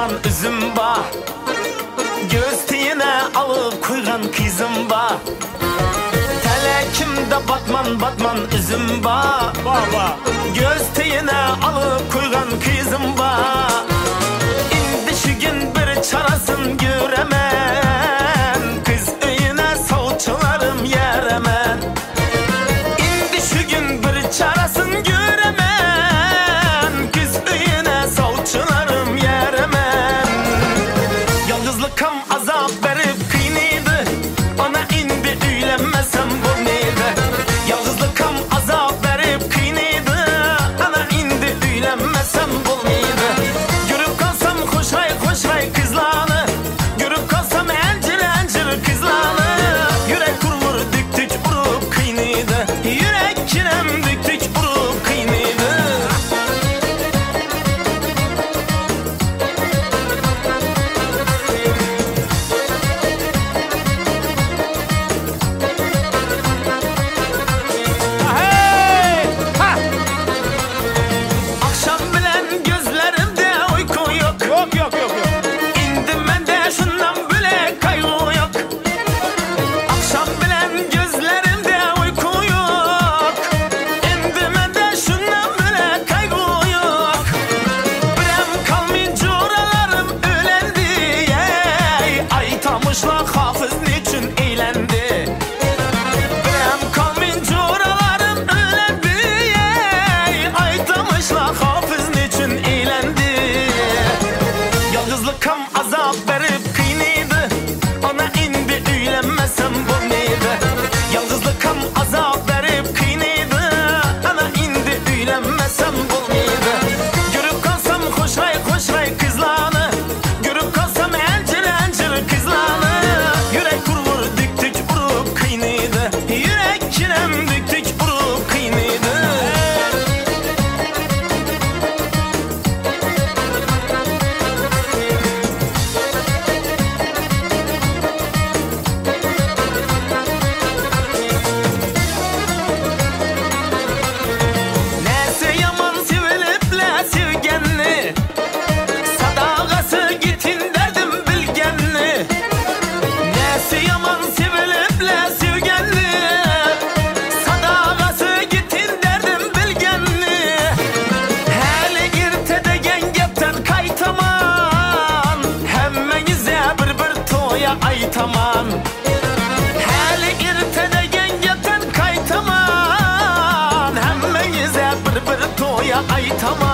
osman üzüm ba. Göz alıp koygan kızım ba. Telekimde batman batman üzüm ba. Baba Göz alıp koygan kızım ba. İndi şu gün bir çarasın göremem. Kız üyüne savçılarım yeremen. İndi şu gün bir çarasın göremem Come as Schlag Tamam.